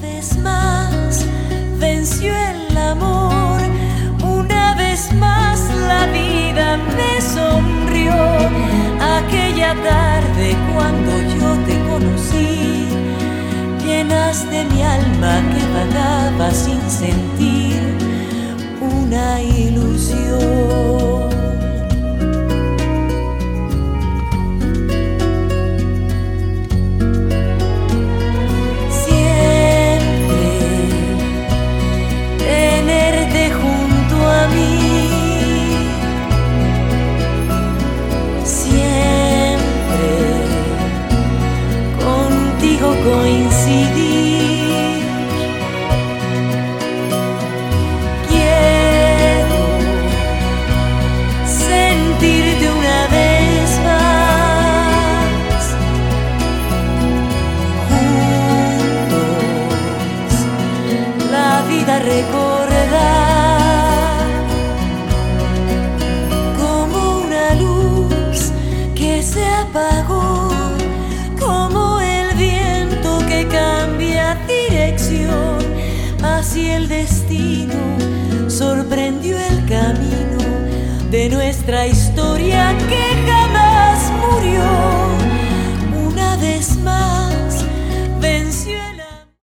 vez más venció el amor, una vez más la vida me sonrió. Aquella tarde cuando yo te conocí, llenaste mi alma que vagaba sin sentir una ilusión. Coincidir. Quiero sentirte una vez más. Juntos la vida recordar como una luz que se apagó. Así el destino sorprendió el camino de nuestra historia. Que